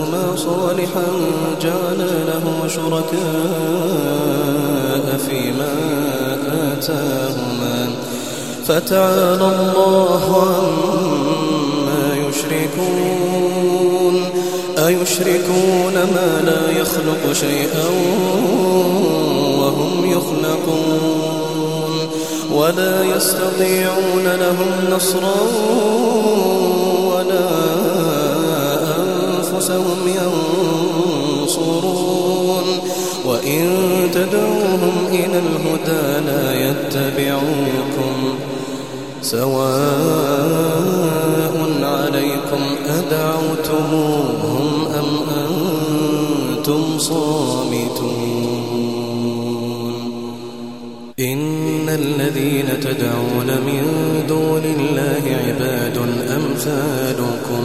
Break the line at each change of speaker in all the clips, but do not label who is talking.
آتاهما صالحا جعل له شركاء فيما آتاهما. فتعالى الله عما يشركون. أيشركون ما لا يخلق شيئا وهم يخلقون. ولا يستطيعون لهم نصرا أنفسهم ينصرون. وإن تدعوهم إلى الهدى لا يتبعوكم. سواء عليكم أدعوتموهم أم أنتم صامتون. إن الذين تدعون من دون الله عباد أمثالكم.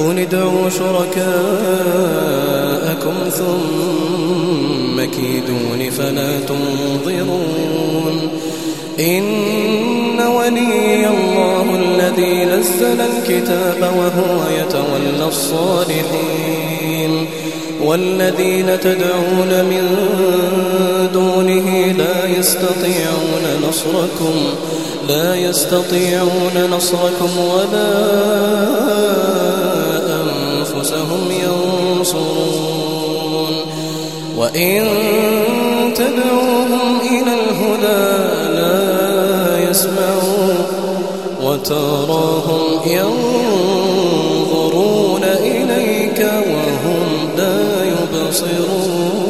قل ادعوا شركاءكم ثم كيدون فلا تنظرون. إن ولي الله الذي نزل الكتاب وهو يتولى الصالحين. والذين تدعون من دونه لا يستطيعون نصركم لا يستطيعون نصركم ولا أنفسهم ينصرون. وإن تدعوهم إلى الهدى لا يسمعون وتراهم ينظرون إليك وهم لا يبصرون.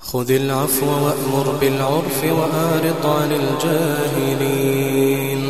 خذ العفو وأمر بالعرف وأعرض عن الجاهلين.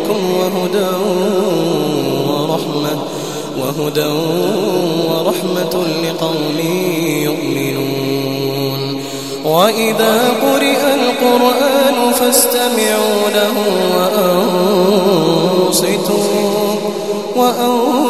ربكم وهدى ورحمة وهدى ورحمة لقوم يؤمنون. وإذا قرئ القرآن فاستمعوا له وأنصتوا وأنصتوا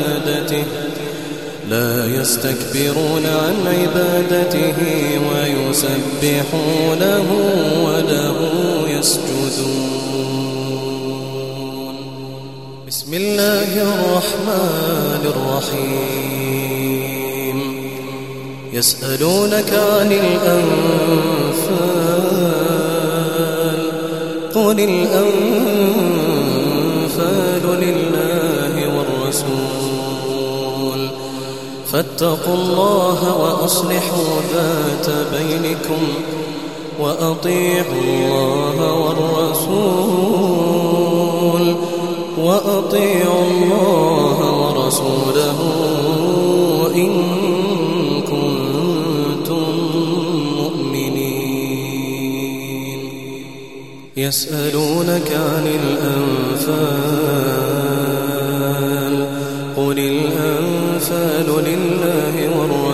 لا يستكبرون عن عبادته ويسبحونه وله يسجدون. بسم الله الرحمن الرحيم. يسألونك عن الأنفال قل الأنفال فاتقوا الله وأصلحوا ذات بينكم وأطيعوا الله والرسول وأطيعوا الله ورسوله إن كنتم مؤمنين. يسألونك عن الأنفال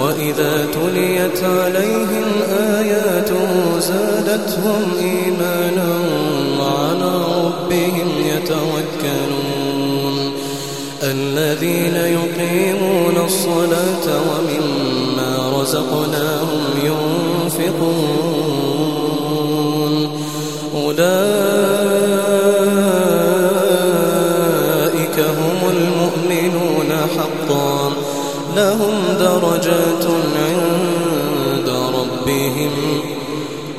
وإذا تليت عليهم آياته زادتهم إيمانا وعلى ربهم يتوكلون. الذين يقيمون الصلاة ومما رزقناهم ينفقون. أولئك درجات عند ربهم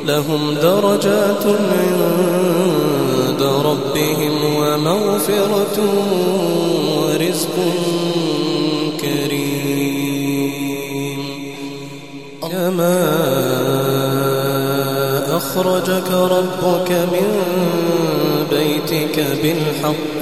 لهم درجات عند ربهم ومغفرة ورزق كريم. كما أخرجك ربك من بيتك بالحق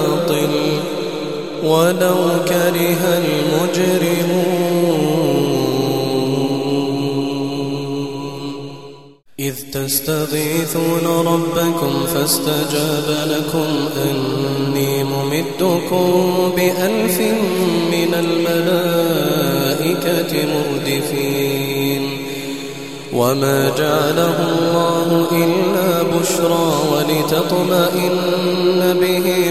ولو كره المجرمون. إذ تستغيثون ربكم فاستجاب لكم أني ممدكم بألف من الملائكة مردفين. وما جعله الله إلا بشرى ولتطمئن به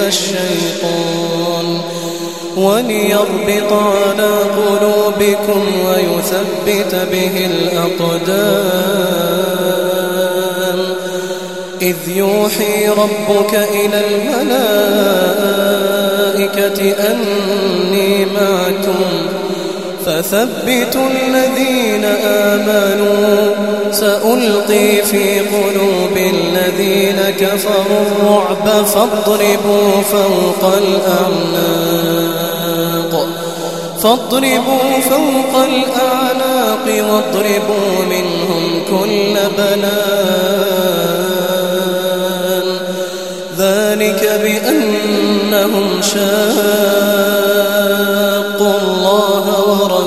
الشيطان وليربط على قلوبكم ويثبت به الأقدام. إذ يوحي ربك إلى الملائكة أني معكم. فثبتوا الذين آمنوا سألقي في قلوب الذين كفروا الرعب فاضربوا فوق الأعناق. فاضربوا فوق الأعناق واضربوا منهم كل بنان. ذلك بأنهم شاقوا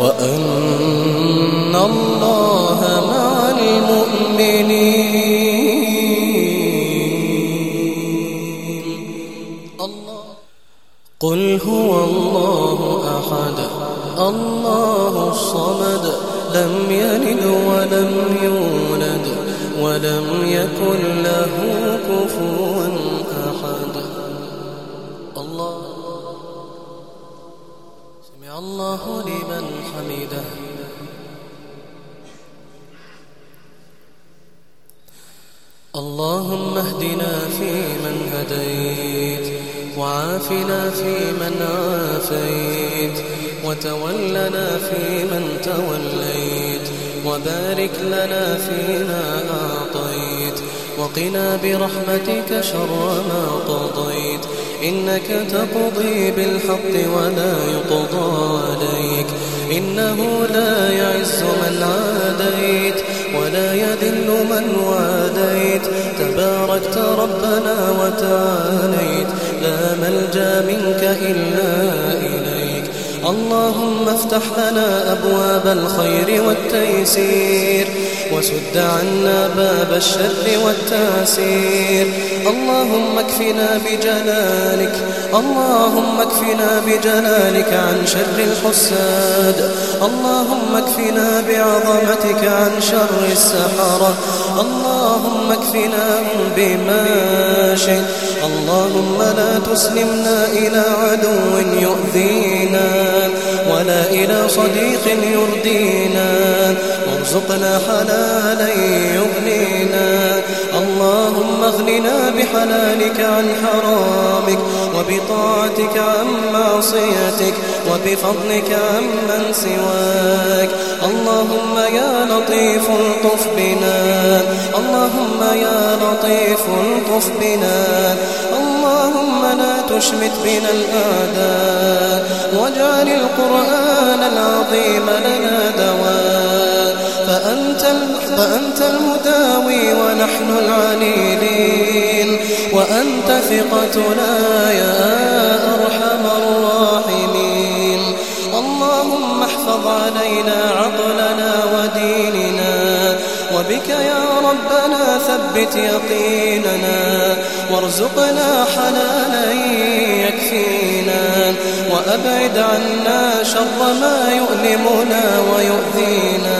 وأن الله مع المؤمنين. الله قل هو الله أحد. الله الصمد. لم يلد ولم يولد ولم يكن له كفوا الله لمن حمده. اللهم اهدنا فيمن هديت وعافنا فيمن عافيت وتولنا فيمن توليت وبارك لنا فيما أعطيت وقنا برحمتك شر ما قضيت إنك تقضي بالحق ولا يقضى عليك. إنه لا يعز من عاديت ولا يذل من واديت تباركت ربنا وتعاليت. لا ملجأ منك إلا إليك. اللهم افتح لنا أبواب الخير والتيسير. وسد عنا باب الشر والتاسير اللهم اكفنا بجلالك اللهم اكفنا بجلالك عن شر الحساد. اللهم اكفنا بعظمتك عن شر السحرة. اللهم اكفنا بما شئت. اللهم لا تسلمنا إلى عدو يؤذينا ولا إلى صديق يردينا وارزقنا حلالا يغنينا. اللهم اغننا بحلالك عن حرامك وبطاعتك عن معصيتك وبفضلك عن من سواك. اللهم يا لطيف الطف بنا. اللهم يا لطيف الطف بنا. اللهم لا تشمت بنا الأعداء واجعل القرآن العظيم لنا دواء. فأنت, فأنت المداوي ونحن العليلين وأنت ثقتنا يا أرحم الراحمين. اللهم احفظ علينا عقلنا وديننا. وبك يا ربنا ثبت يقيننا. وارزقنا حلالا يكفينا. وأبعد عنا شر ما يؤلمنا ويؤذينا.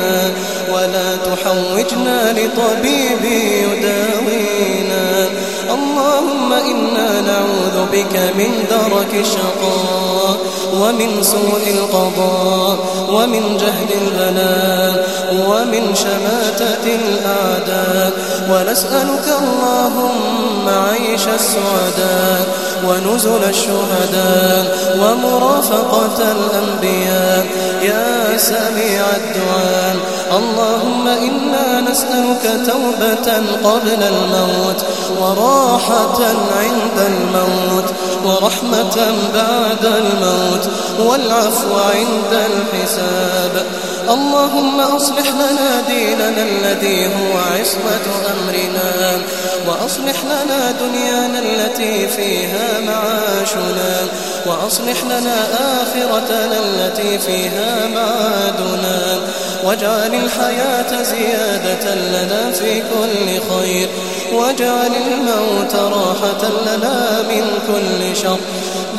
ولا تحوجنا لطبيب يداوينا. اللهم إنا نعوذ بك من درك الشقاء ومن سوء القضاء ومن جهد البلاء. ومن شماتة الأعداء ونسألك اللهم عيش السعداء ونزل الشهداء ومرافقة الأنبياء يا سميع الدعاء اللهم إنا نسألك توبة قبل الموت وراحة عند الموت ورحمة بعد الموت والعفو عند الحساب. اللهم أصلح لنا ديننا الذي هو عصمة أمرنا وأصلح لنا دنيانا التي فيها معاشنا وأصلح لنا آخرتنا التي فيها معادنا. واجعل الحياة زيادة لنا في كل خير. واجعل الموت راحة لنا من كل شر.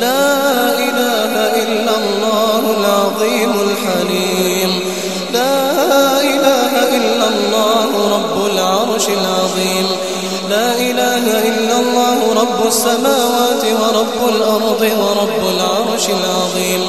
لا إله إلا الله العظيم الحليم. لا إله إلا الله رب العرش العظيم. لا إله إلا الله رب السماوات ورب الأرض ورب العرش العظيم.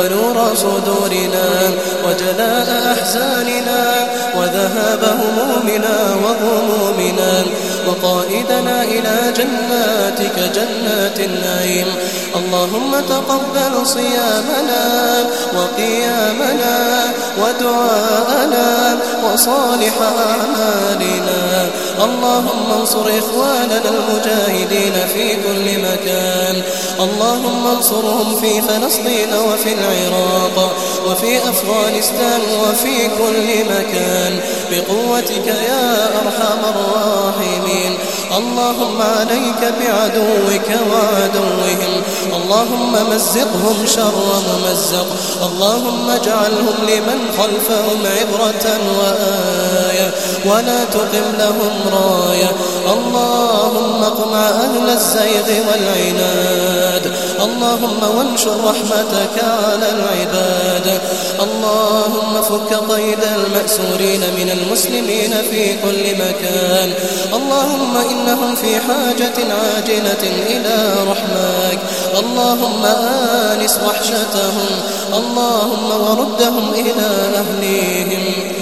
ونور صدورنا وجلاء أحزاننا وذهاب همومنا وغمومنا وقائدنا إلى جناتك جنات النعيم. اللهم تقبل صيامنا وقيامنا ودعاءنا وصالح أعمالنا اللهم انصر إخواننا المجاهدين في كل مكان. اللهم انصرهم في فلسطين وفي العراق وفي أفغانستان وفي كل مكان. بقوتك يا أرحم الراحمين. اللهم عليك بعدوك وعدوهم. اللهم مزقهم شر ممزق. اللهم اجعلهم لمن خلفهم عبرة وآية ولا تقم لهم راية. اللهم قمع أهل الزيغ والعناد. اللهم وانشر رحمتك على العباد. اللهم فك قيد المأسورين من المسلمين في كل مكان. اللهم إنهم في حاجة عاجلة إلى رحمك اللهم آنس وحشتهم. اللهم وردهم إلى أهليهم.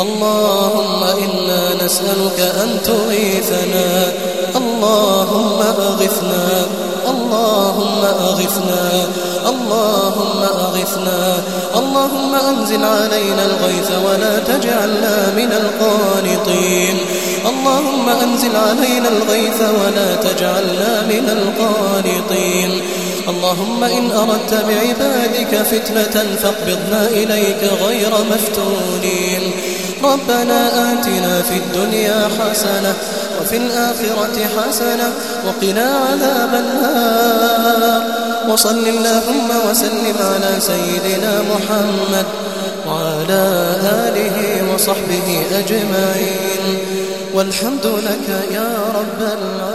اللهم إنا نسألك أن تغيثنا. اللهم أغثنا. اللهم أغثنا. اللهم أغثنا. اللهم أنزل علينا الغيث ولا تجعلنا من القانطين. اللهم أنزل علينا الغيث ولا تجعلنا من القانطين. اللهم إن أردت بعبادك فتنة فاقبضنا إليك غير مفتونين. ربنا آتنا في الدنيا حسنة وفي الآخرة حسنة وقنا عذاب النار. وصل اللهم وسلم على سيدنا محمد وعلى آله وصحبه أجمعين. والحمد لك يا رب العالمين.